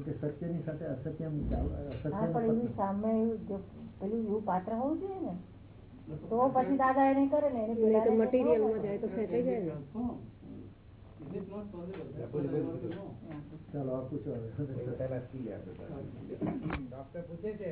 કે સત્યની સાથે અસત્યમ સામે જો પેલું એવું પાત્ર હોવું જોઈએ ને તો પછી દાદા એને કરે ને એને તો મટીરિયલમાં જાય તો ફેંકાઈ જાય ને. ચાલો આ પૂછો ડોક્ટર પૂછે છે